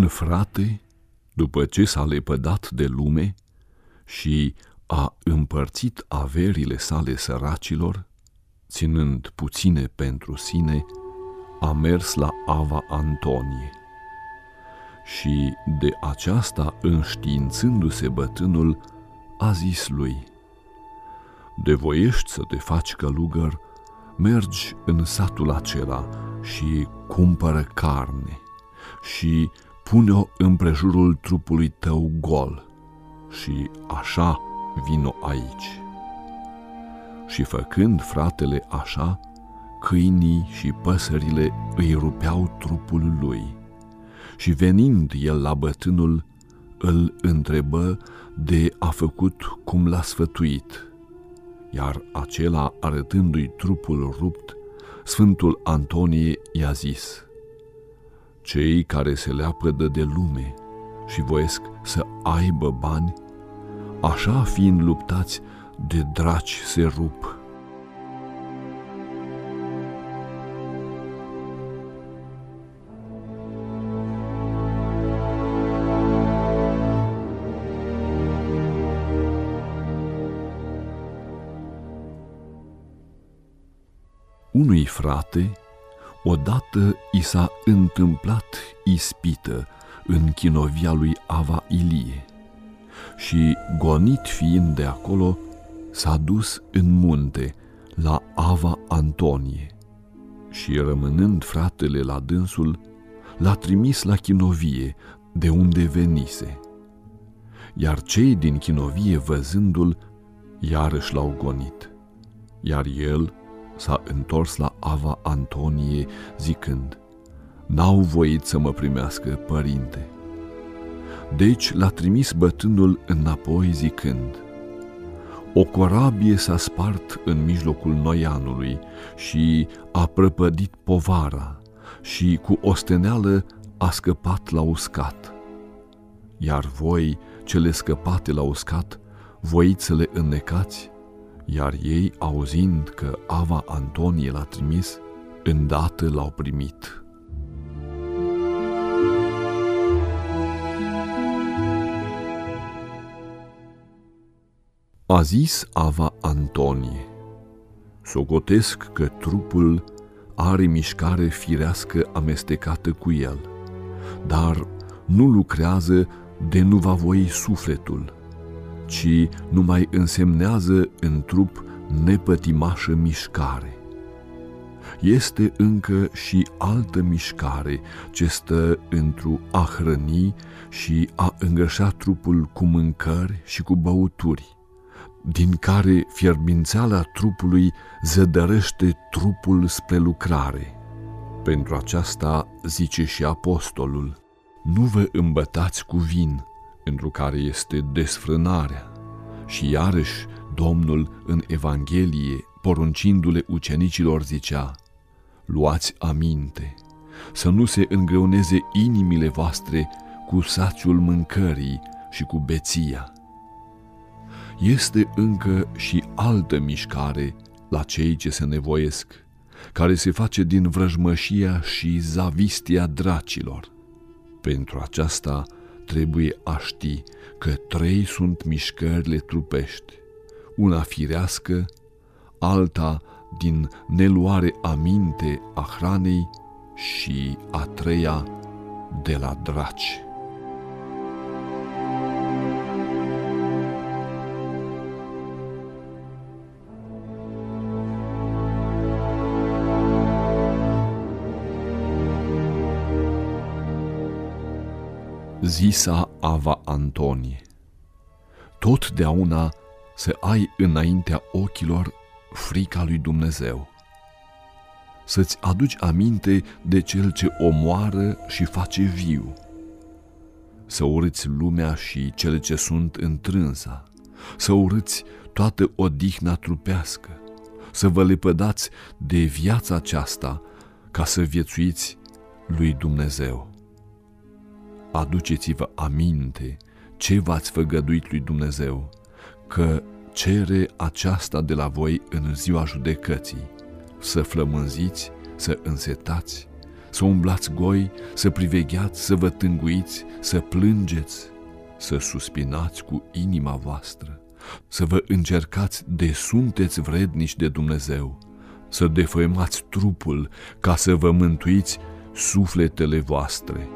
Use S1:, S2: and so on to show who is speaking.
S1: frate, după ce s-a lepădat de lume și a împărțit averile sale săracilor, ținând puține pentru sine, a mers la Ava Antonie. Și de aceasta înștiințându-se bătânul, a zis lui, De voiești să te faci călugăr, mergi în satul acela și cumpără carne și pune-o împrejurul trupului tău gol și așa vino aici. Și făcând fratele așa, câinii și păsările îi rupeau trupul lui. Și venind el la bătânul, îl întrebă de a făcut cum l-a sfătuit. Iar acela, arătându-i trupul rupt, Sfântul Antonie i-a zis, Cei care se leapădă de lume și voiesc să aibă bani, așa fiind luptați de draci se rup. Unui frate, odată i s-a întâmplat ispită în chinovia lui Ava Ilie și, gonit fiind de acolo, s-a dus în munte la Ava Antonie și, rămânând fratele la dânsul, l-a trimis la chinovie, de unde venise. Iar cei din chinovie, văzându-l, iarăși l-au gonit. Iar el s-a întors la Ava Antonie, zicând, N-au voit să mă primească, părinte. Deci l-a trimis bătânul înapoi zicând, O corabie s-a spart în mijlocul noianului și a prăpădit povara și cu osteneală a scăpat la uscat. Iar voi, cele scăpate la uscat, voiți să le înnecați? Iar ei, auzind că Ava Antonie l-a trimis, îndată l-au primit. A zis Ava Antonie, Sogotesc că trupul are mișcare firească amestecată cu el, dar nu lucrează de nu va voi sufletul, ci numai însemnează în trup nepătimașă mișcare. Este încă și altă mișcare ce stă într-o a hrăni și a îngășa trupul cu mâncări și cu băuturi, din care fierbințeala trupului zădărește trupul spre lucrare. Pentru aceasta zice și apostolul, nu vă îmbătați cu vin, pentru care este desfrânarea. Și iarăși Domnul în Evanghelie, poruncindu-le ucenicilor, zicea, luați aminte, să nu se îngreuneze inimile voastre cu saciul mâncării și cu beția este încă și altă mișcare la cei ce se nevoiesc, care se face din vrăjmășia și zavistia dracilor. Pentru aceasta trebuie a ști că trei sunt mișcările trupești, una firească, alta din neluare aminte a hranei și a treia de la draci. Zisa Ava Antonie. Totdeauna să ai înaintea ochilor frica lui Dumnezeu. Să-ți aduci aminte de cel ce omoară și face viu. Să urâți lumea și cele ce sunt întrânsa. Să urâți toată odihna trupească. Să vă lepădați de viața aceasta ca să viețuiți lui Dumnezeu aduceți-vă aminte ce v-ați făgăduit lui Dumnezeu, că cere aceasta de la voi în ziua judecății, să flămânziți, să însetați, să umblați goi, să privegheați, să vă tânguiți, să plângeți, să suspinați cu inima voastră, să vă încercați de sunteți vrednici de Dumnezeu, să defăimați trupul ca să vă mântuiți sufletele voastre